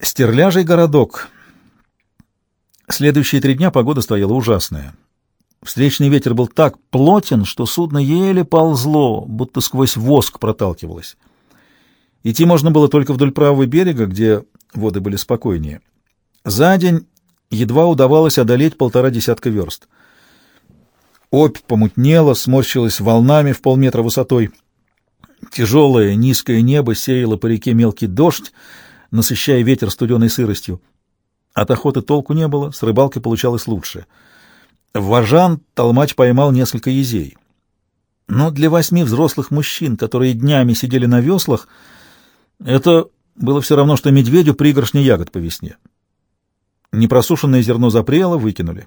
Стерляжий городок. Следующие три дня погода стояла ужасная. Встречный ветер был так плотен, что судно еле ползло, будто сквозь воск проталкивалось. Идти можно было только вдоль правого берега, где воды были спокойнее. За день едва удавалось одолеть полтора десятка верст. Обь помутнела, сморщилась волнами в полметра высотой. Тяжелое низкое небо сеяло по реке мелкий дождь, насыщая ветер студеной сыростью. От охоты толку не было, с рыбалкой получалось лучше. В Важан толмач поймал несколько езей. Но для восьми взрослых мужчин, которые днями сидели на веслах, это было все равно, что медведю пригоршни ягод по весне. Непросушенное зерно запрело, выкинули.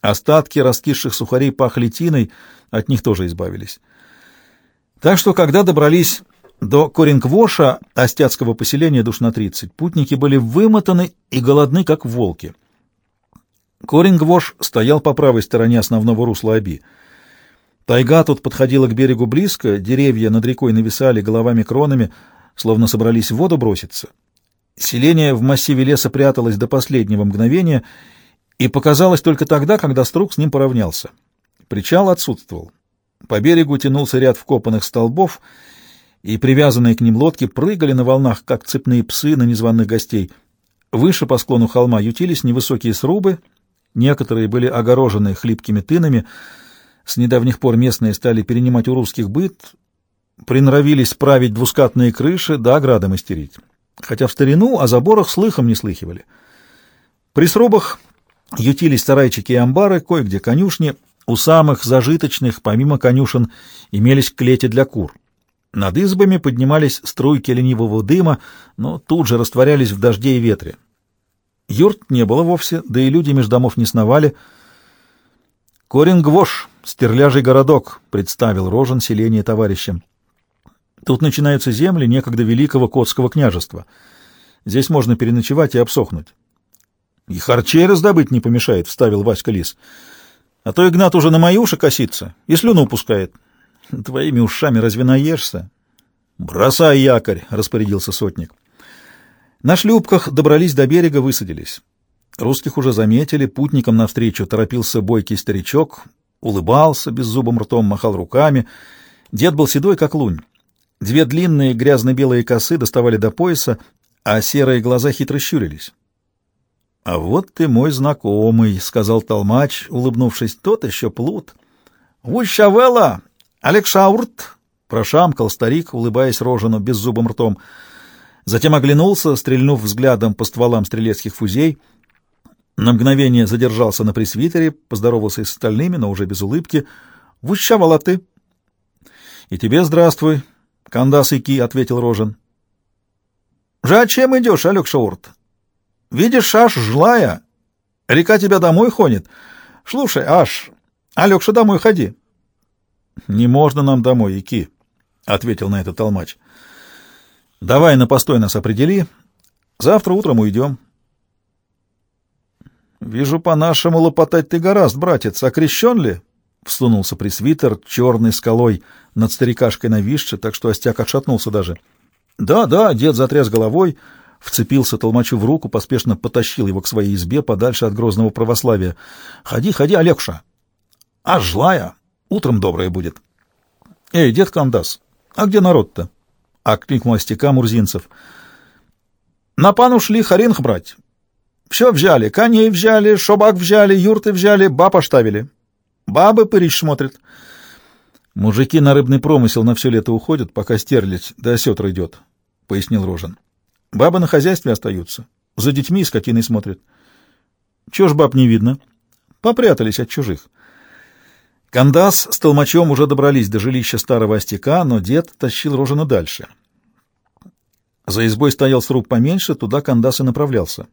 Остатки раскисших сухарей пахли тиной, от них тоже избавились. Так что, когда добрались до Корингвоша, остяцкого поселения душ на тридцать, путники были вымотаны и голодны, как волки. Корингвош стоял по правой стороне основного русла Оби. Тайга тут подходила к берегу близко, деревья над рекой нависали головами-кронами, словно собрались в воду броситься. Селение в массиве леса пряталось до последнего мгновения и показалось только тогда, когда Струк с ним поравнялся. Причал отсутствовал. По берегу тянулся ряд вкопанных столбов — и привязанные к ним лодки прыгали на волнах, как цепные псы на незваных гостей. Выше по склону холма ютились невысокие срубы, некоторые были огорожены хлипкими тынами, с недавних пор местные стали перенимать у русских быт, приноровились править двускатные крыши да ограды мастерить. Хотя в старину о заборах слыхом не слыхивали. При срубах ютились сарайчики и амбары, кое-где конюшни, у самых зажиточных, помимо конюшен, имелись клети для кур. Над избами поднимались струйки ленивого дыма, но тут же растворялись в дожде и ветре. Юрт не было вовсе, да и люди между домов не сновали. «Корингвош, стерляжий городок», — представил Рожен селение товарищам. «Тут начинаются земли некогда великого Котского княжества. Здесь можно переночевать и обсохнуть». «И харчей раздобыть не помешает», — вставил Васька Лис. «А то Игнат уже на мои уши косится и слюну пускает». Твоими ушами разве наешься? Бросай якорь, распорядился сотник. На шлюпках добрались до берега, высадились. Русских уже заметили, путникам навстречу торопился бойкий старичок, улыбался беззубым ртом, махал руками. Дед был седой, как лунь. Две длинные грязно-белые косы доставали до пояса, а серые глаза хитро щурились. — А вот ты мой знакомый, — сказал толмач, улыбнувшись, — тот еще плут. — Ущавела! «Алексаурт!» — прошамкал старик, улыбаясь рожену беззубым ртом. Затем оглянулся, стрельнув взглядом по стволам стрелецких фузей. На мгновение задержался на пресвитере, поздоровался с остальными, но уже без улыбки. «Вущавала ты!» «И тебе здравствуй, Кандас Ики», — ответил Рожен. «Жа чем идешь, Алексаурт? Видишь, аж жлая. Река тебя домой хонит. Слушай, аж, Алекша, домой ходи. Не можно нам домой, Ики, — ответил на это толмач. — Давай на постой нас определи. Завтра утром уйдем. — Вижу, по-нашему лопотать ты гораст, братец. Окрещен ли? — всунулся пресвитер черной скалой над старикашкой нависши, так что остяк отшатнулся даже. — Да, да, дед затряс головой, вцепился толмачу в руку, поспешно потащил его к своей избе подальше от грозного православия. — Ходи, ходи, Олегша. — А злая! Утром доброе будет. — Эй, дед Кандас, а где народ-то? — окликнул остяка Мурзинцев. — На пан ушли харинг брать. Все взяли, коней взяли, шобак взяли, юрты взяли, баб оставили. Бабы пырич смотрят. Мужики на рыбный промысел на все лето уходят, пока стерлядь до осетра идет, — пояснил Рожен. Бабы на хозяйстве остаются, за детьми и скотиной смотрят. Чего ж баб не видно? Попрятались от чужих. — Кандас с толмачом уже добрались до жилища старого остяка, но дед тащил рожену дальше. За избой стоял сруб поменьше, туда Кандас и направлялся.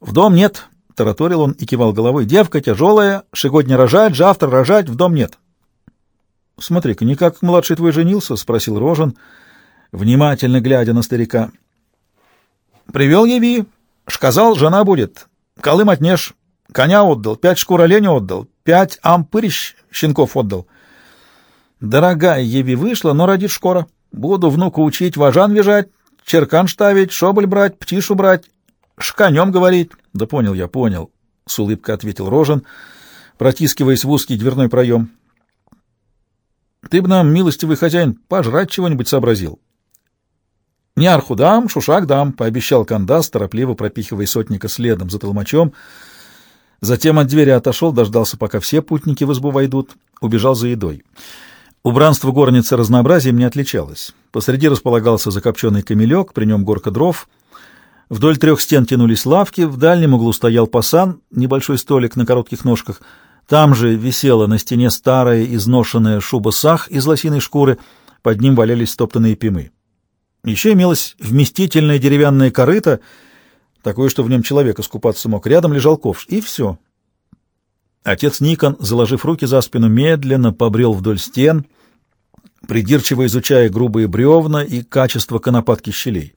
«В дом нет», — тараторил он и кивал головой. «Девка тяжелая, сегодня рожать, завтра рожать, в дом нет». «Смотри-ка, не как младший твой женился?» — спросил Рожен, внимательно глядя на старика. «Привел Еви, сказал, жена будет. Колым отнешь, коня отдал, пять шкур оленя отдал, пять ампырищ щенков отдал. Дорогая Еви вышла, но родит скоро. Буду внука учить важан вяжать, черкан ставить, шоболь брать, птишу брать. Шканем говорить. Да понял я, понял, — с улыбкой ответил Рожен, протискиваясь в узкий дверной проем. Ты бы нам, милостивый хозяин, пожрать чего-нибудь сообразил. Не арху дам, шушак дам, — пообещал Кандас, торопливо пропихивая сотника следом за толмачом. Затем от двери отошел, дождался, пока все путники в избу войдут, убежал за едой. Убранство горницы разнообразием не отличалось. Посреди располагался закопченный камелек, при нем горка дров. Вдоль трех стен тянулись лавки, в дальнем углу стоял пасан, небольшой столик на коротких ножках. Там же висела на стене старая изношенная шуба-сах из лосиной шкуры, под ним валялись стоптанные пимы. Еще имелась вместительная деревянная корыта, такое, что в нем человек искупаться мог. Рядом лежал ковш, и все. Отец Никон, заложив руки за спину, медленно побрел вдоль стен, придирчиво изучая грубые бревна и качество конопатки щелей.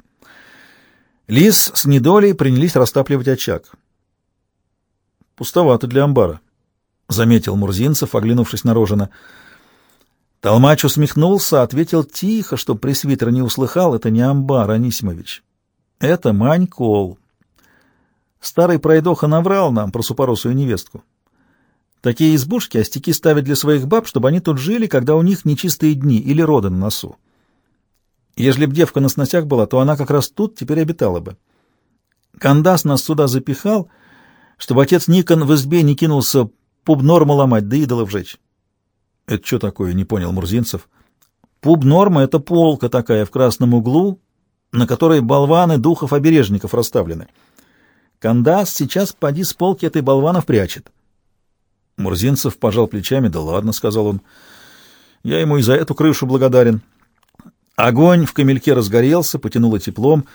Лис с недолей принялись растапливать очаг. «Пустовато для амбара», — заметил Мурзинцев, оглянувшись на Рожина. Толмач усмехнулся, ответил тихо, что пресвитер не услыхал, это не амбар, Анисимович. Это Манькол. Старый пройдоха наврал нам про супоросую невестку. Такие избушки остяки ставят для своих баб, чтобы они тут жили, когда у них нечистые дни или роды на носу. Ежели б девка на сносях была, то она как раз тут теперь обитала бы. Кандас нас сюда запихал, чтобы отец Никон в избе не кинулся пуб-норму ломать, да идолов жечь. — Это что такое? — не понял Мурзинцев. — Пуб-норма — это полка такая в красном углу, на которой болваны духов-обережников расставлены. Кандас сейчас поди с полки этой болванов прячет. Мурзинцев пожал плечами. «Да ладно», — сказал он. «Я ему и за эту крышу благодарен». Огонь в камельке разгорелся, потянуло теплом.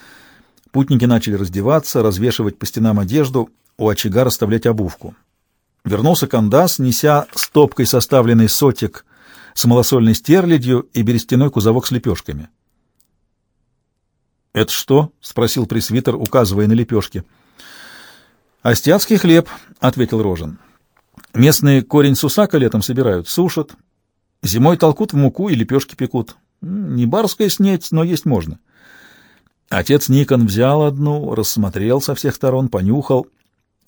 Путники начали раздеваться, развешивать по стенам одежду, у очага расставлять обувку. Вернулся Кандас, неся стопкой составленный сотик с малосольной стерлядью и берестяной кузовок с лепешками. «Это что?» — спросил пресвитер, указывая на лепешки. «Остяцкий хлеб», — ответил Рожен. Местные корень сусака летом собирают, сушат, зимой толкут в муку и лепешки пекут. Не барская снеть, но есть можно. Отец Никон взял одну, рассмотрел со всех сторон, понюхал.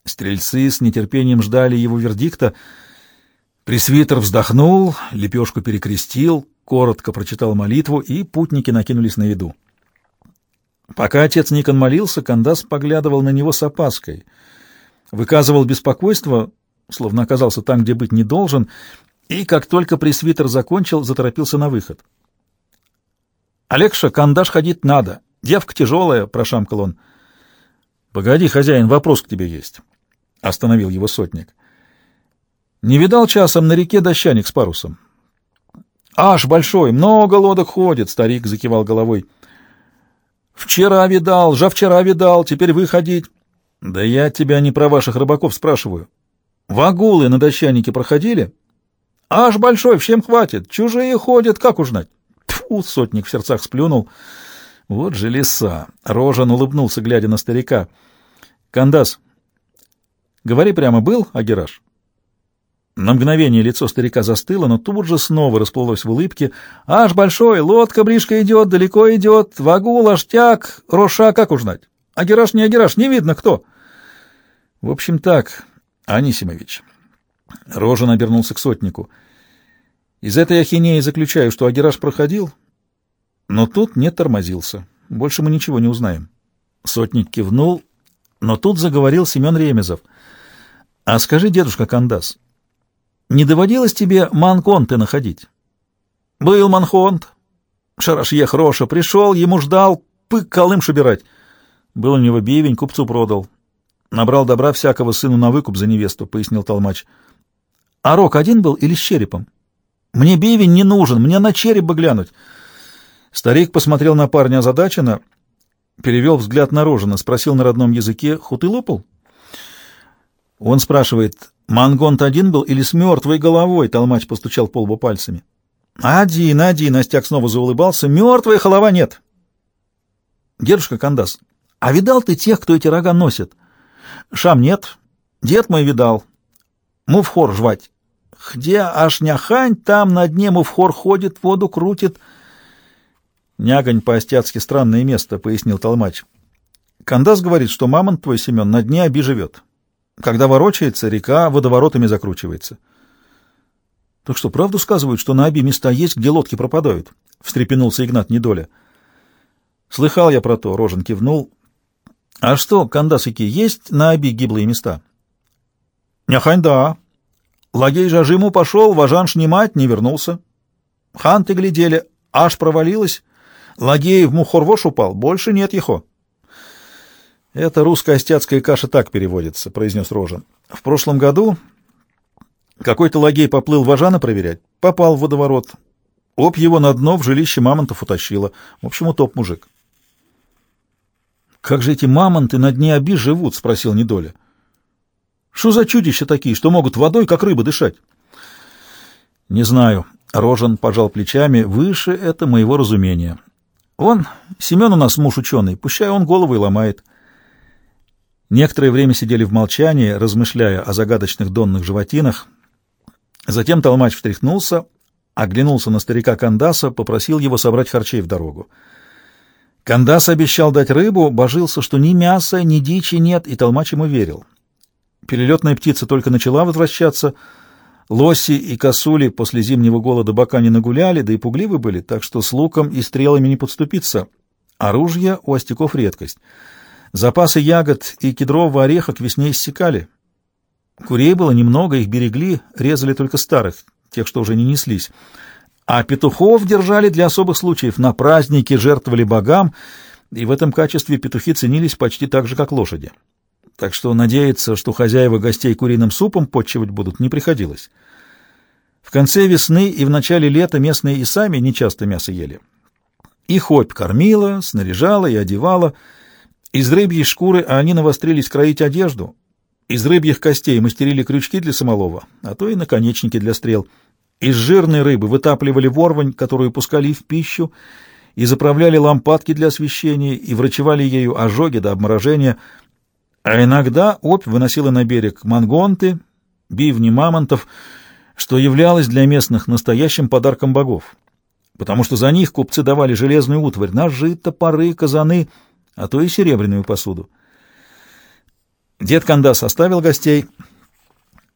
Стрельцы с нетерпением ждали его вердикта. Пресвитер вздохнул, лепешку перекрестил, коротко прочитал молитву, и путники накинулись на еду. Пока отец Никон молился, Кандас поглядывал на него с опаской. Выказывал беспокойство, словно оказался там, где быть не должен, и, как только пресвитер закончил, заторопился на выход. «Алекша, кандаш ходить надо. Девка тяжелая», — прошамкал он. «Погоди, хозяин, вопрос к тебе есть», — остановил его сотник. «Не видал часом на реке дощаник с парусом?» «Аж большой, много лодок ходит», — старик закивал головой. «Вчера видал, жа вчера видал, теперь выходить». «Да я тебя не про ваших рыбаков спрашиваю. Вагулы на дощанике проходили? Аж большой, всем хватит. Чужие ходят, как узнать? Тьфу, сотник в сердцах сплюнул. Вот же леса. Рожан улыбнулся, глядя на старика. Кандас, говори прямо, был Агираж? На мгновение лицо старика застыло, но тут же снова расплылось в улыбке. «Аж большой, лодка бришка идет, далеко идет, вагул, аштяк, роша, как узнать? Агираж не Агираж, не видно кто». «В общем так, Анисимович. Рожен обернулся к сотнику. Из этой ахинеи заключаю, что Агираж проходил, но тут не тормозился. Больше мы ничего не узнаем. Сотник кивнул, но тут заговорил Семен Ремезов. — А скажи, дедушка Кандас, не доводилось тебе манконты находить? — Был манхонт. Шарашье хорошо пришел, ему ждал, пык колымш убирать. Был у него бивень, купцу продал. Набрал добра всякого сыну на выкуп за невесту, — пояснил толмач. — А рог один был или с черепом? Мне бивень не нужен, мне на череп бы глянуть. Старик посмотрел на парня озадаченно, перевел взгляд на Рожина, спросил на родном языке, — хуты лопал? Он спрашивает, Мангонт один был или с мертвой головой? Толмач постучал по лбу пальцами. Один, один, Остяк снова заулыбался. Мертвая голова нет. Дедушка Кандас, а видал ты тех, кто эти рога носит? Шам нет. Дед мой видал. Мувхор жвать. Где аж няхань, там на дне мувхор ходит, воду крутит. Нягонь по-остяцки странное место, — пояснил толмач. Кандас говорит, что мамонт твой, Семен, на дне оби живет. Когда ворочается, река водоворотами закручивается. — Так что, правду сказывают, что на оби места есть, где лодки пропадают? — встрепенулся Игнат Недоля. — Слыхал я про то, — Рожен кивнул. — А что, кандасики, есть на оби гиблые места? — Няхань да. Лагей жажиму пошел, важан шнимать, не вернулся. Ханты глядели, аж провалилась. Лагей в мухорвош упал, больше нет его. — Это русская остяцкая каша так переводится, — произнес Рожен. — В прошлом году какой-то лагей поплыл важана проверять, попал в водоворот. Об его на дно в жилище мамонтов утащило. В общем, утоп мужик. «Как же эти мамонты на дне оби живут?» — спросил Недоля. «Что за чудища такие, что могут водой, как рыба, дышать?» «Не знаю». Рожен пожал плечами. «Выше это моего разумения. Он, Семен у нас муж ученый, пущай он голову и ломает». Некоторое время сидели в молчании, размышляя о загадочных донных животинах. Затем толмач встряхнулся, оглянулся на старика Кандаса, попросил его собрать харчей в дорогу. Кандас обещал дать рыбу, божился, что ни мяса, ни дичи нет, и толмач ему верил. Перелетная птица только начала возвращаться, лоси и косули после зимнего голода бока не нагуляли, да и пугливы были, так что с луком и стрелами не подступиться. Оружие у остяков редкость. Запасы ягод и кедрового ореха к весне иссякали. Курей было немного, их берегли, резали только старых, тех, что уже не неслись. А петухов держали для особых случаев, на праздники жертвовали богам, и в этом качестве петухи ценились почти так же, как лошади. Так что надеяться, что хозяева гостей куриным супом подчивать будут, не приходилось. В конце весны и в начале лета местные и сами нечасто мясо ели. Их хоть кормила, снаряжала и одевала. Из рыбьей шкуры они навострились кроить одежду, из рыбьих костей мастерили крючки для самолова, а то и наконечники для стрел. Из жирной рыбы вытапливали ворвань, которую пускали в пищу, и заправляли лампадки для освещения, и врачевали ею ожоги до обморожения. А иногда опь выносила на берег мангонты, бивни мамонтов, что являлось для местных настоящим подарком богов, потому что за них купцы давали железную утварь, ножи, топоры, казаны, а то и серебряную посуду. Дед Кандас оставил гостей.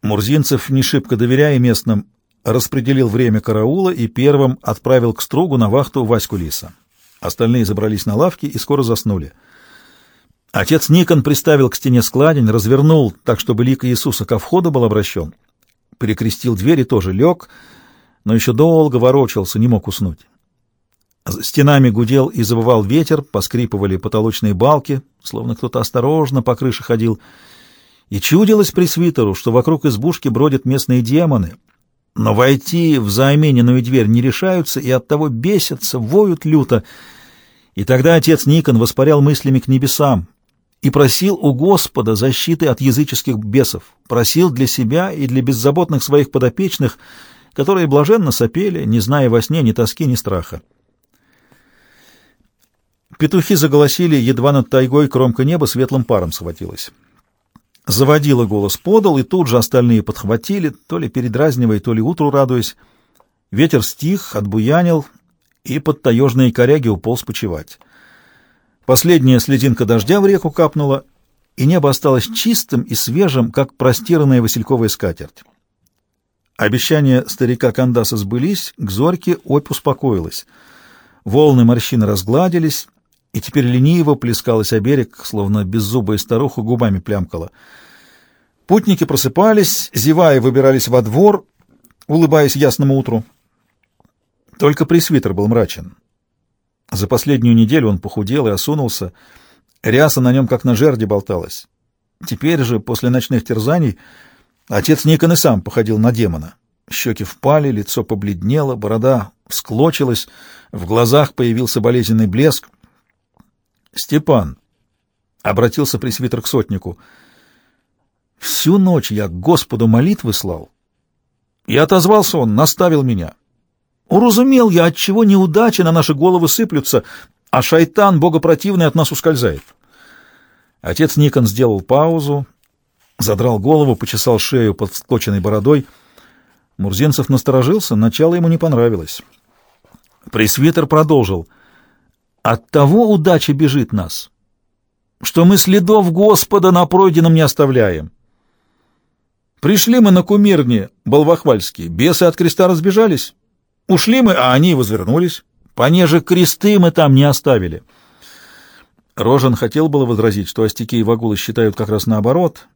Мурзинцев, не шибко доверяя местным, распределил время караула и первым отправил к стругу на вахту Ваську Лиса. Остальные забрались на лавки и скоро заснули. Отец Никон приставил к стене складень, развернул так, чтобы лик Иисуса ко входу был обращен. Перекрестил дверь и тоже лег, но еще долго ворочался, не мог уснуть. Стенами гудел и забывал ветер, поскрипывали потолочные балки, словно кто-то осторожно по крыше ходил. И чудилось пресвитеру, что вокруг избушки бродят местные демоны, но войти в заимененную дверь не решаются и оттого бесятся, воют люто. И тогда отец Никон воспарял мыслями к небесам и просил у Господа защиты от языческих бесов, просил для себя и для беззаботных своих подопечных, которые блаженно сопели, не зная во сне ни тоски, ни страха. Петухи заголосили, едва над тайгой кромка неба светлым паром схватилась. Заводила голос подал, и тут же остальные подхватили, то ли передразнивая, то ли утру радуясь. Ветер стих, отбуянил, и под таежные коряги уполз почевать. Последняя слезинка дождя в реку капнула, и небо осталось чистым и свежим, как простиранная васильковая скатерть. Обещания старика Кандаса сбылись, к зорьке опь успокоилась. Волны морщины разгладились, и теперь лениво плескалась о берег, словно беззубая старуха губами плямкала. Путники просыпались, зевая, выбирались во двор, улыбаясь ясному утру. Только пресвитер был мрачен. За последнюю неделю он похудел и осунулся, ряса на нем как на жерде болталась. Теперь же, после ночных терзаний, отец Никон и сам походил на демона. Щеки впали, лицо побледнело, борода всклочилась, в глазах появился болезненный блеск. Степан, — обратился пресвитер к сотнику, — всю ночь я Господу молитвы слал, и отозвался он, наставил меня. Уразумел я, отчего неудачи на наши головы сыплются, а шайтан, богопротивный, от нас ускользает. Отец Никон сделал паузу, задрал голову, почесал шею под всклоченной бородой. Мурзенцев насторожился, начало ему не понравилось. Пресвитер продолжил — от того удача бежит нас, что мы следов Господа на пройденном не оставляем. Пришли мы на кумирне Балвахвальские, бесы от креста разбежались. Ушли мы, а они возвернулись. Понеже кресты мы там не оставили. Рожен хотел было возразить, что остяки и вагулы считают как раз наоборот.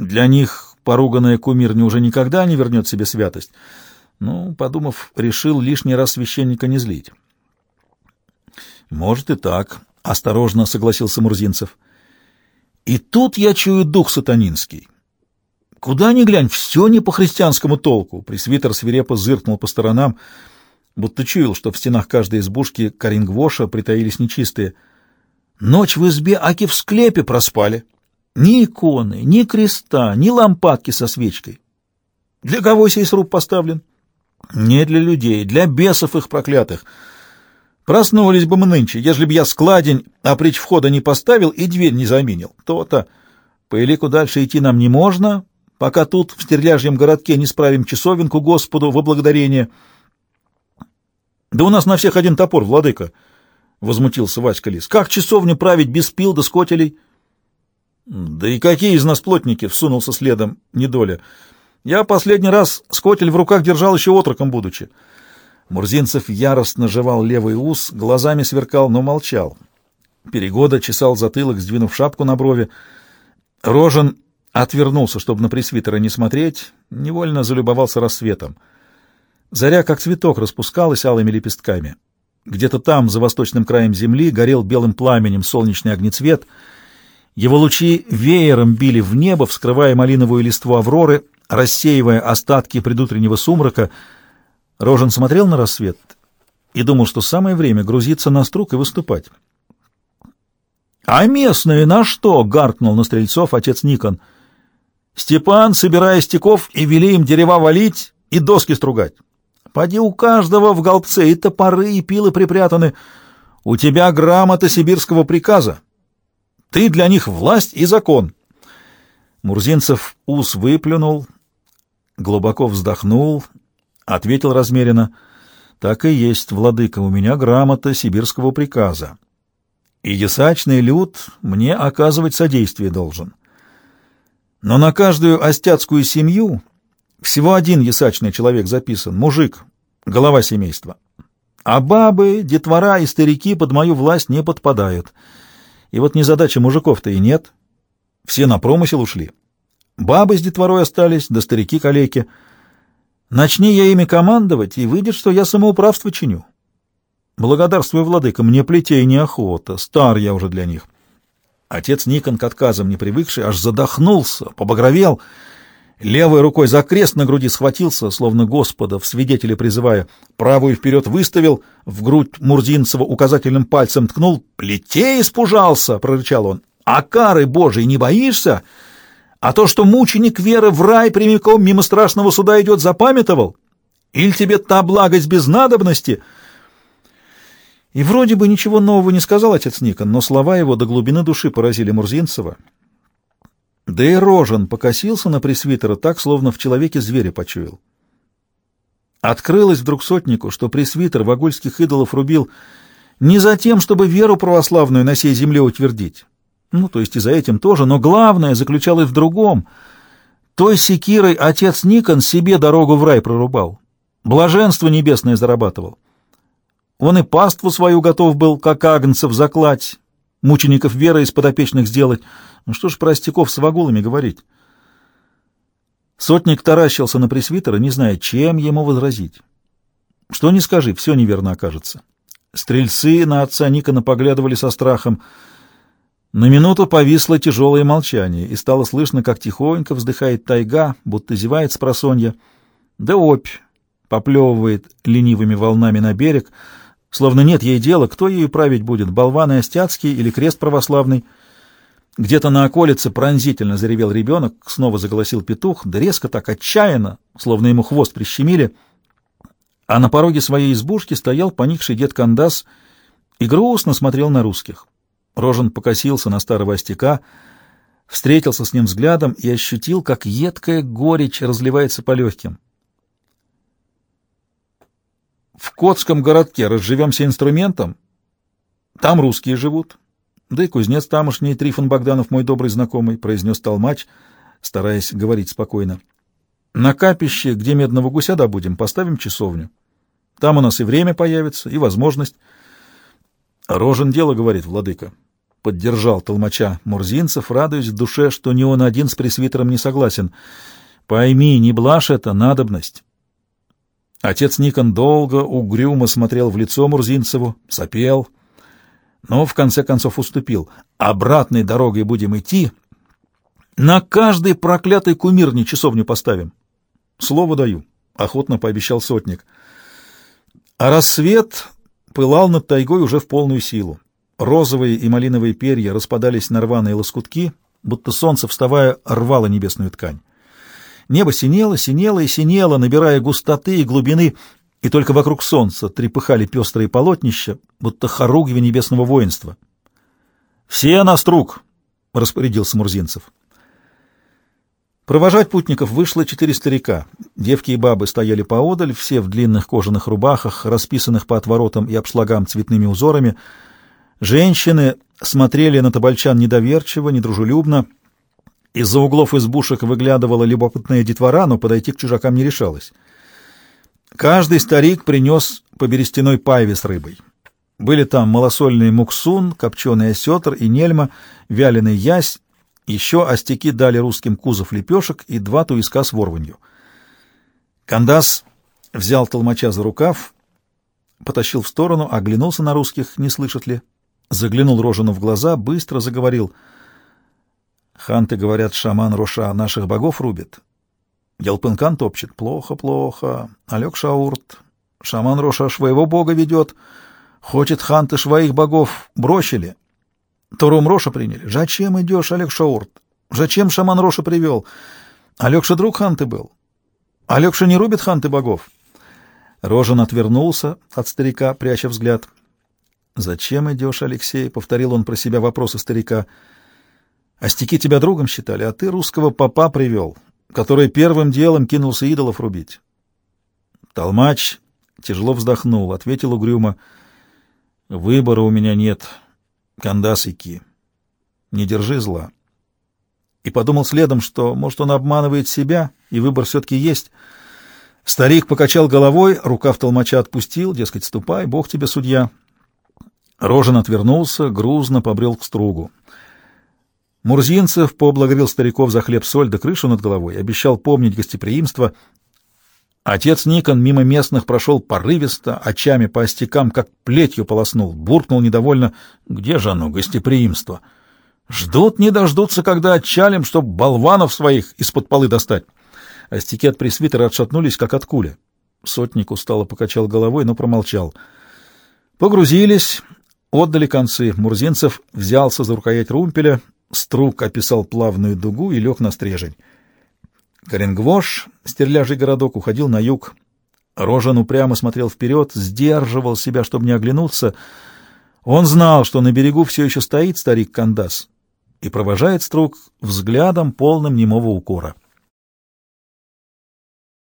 Для них поруганная кумирня уже никогда не вернет себе святость. Ну, подумав, решил лишний раз священника не злить. «Может и так», — осторожно согласился Мурзинцев. «И тут я чую дух сатанинский. Куда ни глянь, все не по христианскому толку. Пресвитер свирепо зыркнул по сторонам, будто чуял, что в стенах каждой избушки Карингвоша притаились нечистые. Ночь в избе, аки в склепе проспали. Ни иконы, ни креста, ни лампадки со свечкой. Для кого сей сруб поставлен? Не для людей, для бесов их проклятых. Проснулись бы мы нынче, ежели бы я складень, а прич входа не поставил и дверь не заменил. То-то. По элику дальше идти нам не можно, пока тут, в стерляжьем городке, не справим часовенку Господу во благодарение. — Да у нас на всех один топор, владыка, — возмутился Васька Лис. — Как часовню править без пил да скотелей? — Да и какие из нас плотники? — всунулся следом недоля. — Я последний раз скотель в руках держал еще отроком будучи. Мурзинцев яростно жевал левый ус, глазами сверкал, но молчал. Перегода чесал затылок, сдвинув шапку на брови. Рожен Отвернулся, чтобы на пресвитера не смотреть, невольно залюбовался рассветом. Заря, как цветок, распускалась алыми лепестками. Где-то там, за восточным краем земли, горел белым пламенем солнечный огнецвет. Его лучи веером били в небо, вскрывая малиновую листву авроры, рассеивая остатки предутреннего сумрака. Рожен смотрел на рассвет и думал, что самое время грузиться на струк и выступать. — А местные на что? — гаркнул на стрельцов отец Никон — Степан, собирая стеков, и вели им дерева валить и доски стругать. Поди у каждого в голбце и топоры, и пилы припрятаны. У тебя грамота сибирского приказа. Ты для них власть и закон. Мурзинцев ус выплюнул, глубоко вздохнул, ответил размеренно. Так и есть, владыка, у меня грамота сибирского приказа. И ясачный люд мне оказывать содействие должен. Но на каждую остяцкую семью всего один ясачный человек записан, мужик, голова семейства. А бабы, детвора и старики под мою власть не подпадают. И вот незадача мужиков-то и нет. Все на промысел ушли. Бабы с детворой остались, да старики-калеки. Начни я ими командовать, и выйдет, что я самоуправство чиню. Благодарствую, владыка, мне плетей неохота, стар я уже для них. Отец Никон, к отказам не привыкший, аж задохнулся, побагровел, левой рукой за крест на груди схватился, словно Господа в свидетеле призывая, правую вперед выставил, в грудь Мурзинцева указательным пальцем ткнул. «Плетей испужался!» — прорычал он. «А кары Божией не боишься? А то, что мученик веры в рай прямиком мимо страшного суда идет, запамятовал? Или тебе та благость без надобности?» И вроде бы ничего нового не сказал отец Никон, но слова его до глубины души поразили Мурзинцева. Да и Рожен покосился на пресвитера так, словно в человеке зверя почуял. Открылось вдруг сотнику, что пресвитер вагульских идолов рубил не за тем, чтобы веру православную на сей земле утвердить, ну, то есть и за этим тоже, но главное заключалось в другом. Той секирой отец Никон себе дорогу в рай прорубал, блаженство небесное зарабатывал. Он и паству свою готов был, как агнцев, заклать, мучеников веры из подопечных сделать. Ну что ж про остяков с вагулами говорить? Сотник таращился на пресвитера, не зная, чем ему возразить. Что ни скажи, все неверно окажется. Стрельцы на отца Никона поглядывали со страхом. На минуту повисло тяжелое молчание, и стало слышно, как тихонько вздыхает тайга, будто зевает с просонья. Да опь поплевывает ленивыми волнами на берег — Словно нет ей дела, кто ею править будет, болваны остяцкий или крест православный. Где-то на околице пронзительно заревел ребенок, снова заголосил петух, да резко так отчаянно, словно ему хвост прищемили. А на пороге своей избушки стоял поникший дед Кандас и грустно смотрел на русских. Рожен покосился на старого остяка, встретился с ним взглядом и ощутил, как едкая горечь разливается по легким. В Котском городке разживемся инструментом. Там русские живут. Да и кузнец тамошний, Трифон Богданов, мой добрый знакомый, — произнес толмач, стараясь говорить спокойно. На капище, где медного гуся добудем, поставим часовню. Там у нас и время появится, и возможность. Рожен дело, — говорит владыка. Поддержал толмача Мурзинцев, радуясь в душе, что ни он один с пресвитером не согласен. Пойми, не блажь это, надобность. Отец Никон долго, угрюмо смотрел в лицо Мурзинцеву, сопел — но в конце концов уступил. Обратной дорогой будем идти. На каждый проклятый кумирни часовню поставим. Слово даю, — охотно пообещал сотник. А рассвет пылал над тайгой уже в полную силу. Розовые и малиновые перья распадались на рваные лоскутки, будто солнце, вставая, рвало небесную ткань. Небо синело, синело и синело, набирая густоты и глубины, и только вокруг солнца трепыхали пестрые полотнища, будто хоругви небесного воинства. «Все на струк!» — распорядился Мурзинцев. Провожать путников вышло четыре старика. Девки и бабы стояли поодаль, все в длинных кожаных рубахах, расписанных по отворотам и обшлагам цветными узорами. Женщины смотрели на табальчан недоверчиво, недружелюбно. Из-за углов избушек выглядывала любопытная детвора, но подойти к чужакам не решалась. Каждый старик принес по берестяной пайве с рыбой. Были там малосольный муксун, копченый осетр и нельма, вяленый ясь, еще остяки дали русским кузов лепешек и два туиска с ворванью. Кандас взял толмача за рукав, потащил в сторону, оглянулся на русских, не слышат ли. Заглянул Рожину в глаза, быстро заговорил. «Ханты, говорят, шаман Роша наших богов рубит. Елпынкан топчет. Плохо, плохо. Олег Шаурт. Шаман Роша своего бога ведет. Хочет ханты своих богов. Бросили. Турум Роша приняли. Зачем идешь, Олег Шаурт? Зачем шаман Роша привел? Алекша друг ханты был. Алекша не рубит ханты богов. Рожен отвернулся от старика, пряча взгляд. «Зачем идешь, Алексей?» — повторил он про себя вопросы старика. «Остяки тебя другом считали, а ты русского попа привел который первым делом кинулся идолов рубить. Толмач тяжело вздохнул, ответил угрюмо, «Выбора у меня нет, Кандас Ики, не держи зла». И подумал следом, что, может, он обманывает себя, и выбор все-таки есть. Старик покачал головой, рукав толмача отпустил, дескать, ступай, бог тебе судья. Рожен отвернулся, грузно побрел к стругу. Мурзинцев поблагодарил стариков за хлеб-соль да крышу над головой, обещал помнить гостеприимство. Отец Никон мимо местных прошел порывисто, очами по остякам, как плетью полоснул, буркнул недовольно. «Где же оно, гостеприимство? Ждут не дождутся, когда отчалим, чтоб болванов своих из-под полы достать». Остяки от пресвитера отшатнулись, как от кули. Сотник устало покачал головой, но промолчал. Погрузились, отдали концы. Мурзинцев взялся за рукоять румпеля, Струк описал плавную дугу и лег на стрежень. Коренгвош, стерляжий городок, уходил на юг. Рожан упрямо смотрел вперед, сдерживал себя, чтобы не оглянуться. Он знал, что на берегу все еще стоит старик Кандас и провожает Струк взглядом, полным немого укора.